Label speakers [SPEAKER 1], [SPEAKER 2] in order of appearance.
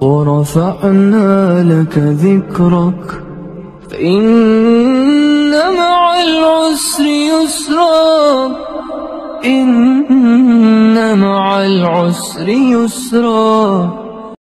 [SPEAKER 1] ورفعنا لك ذكرك. فإن مع العسر يسرا. إن مع العسر يسرا.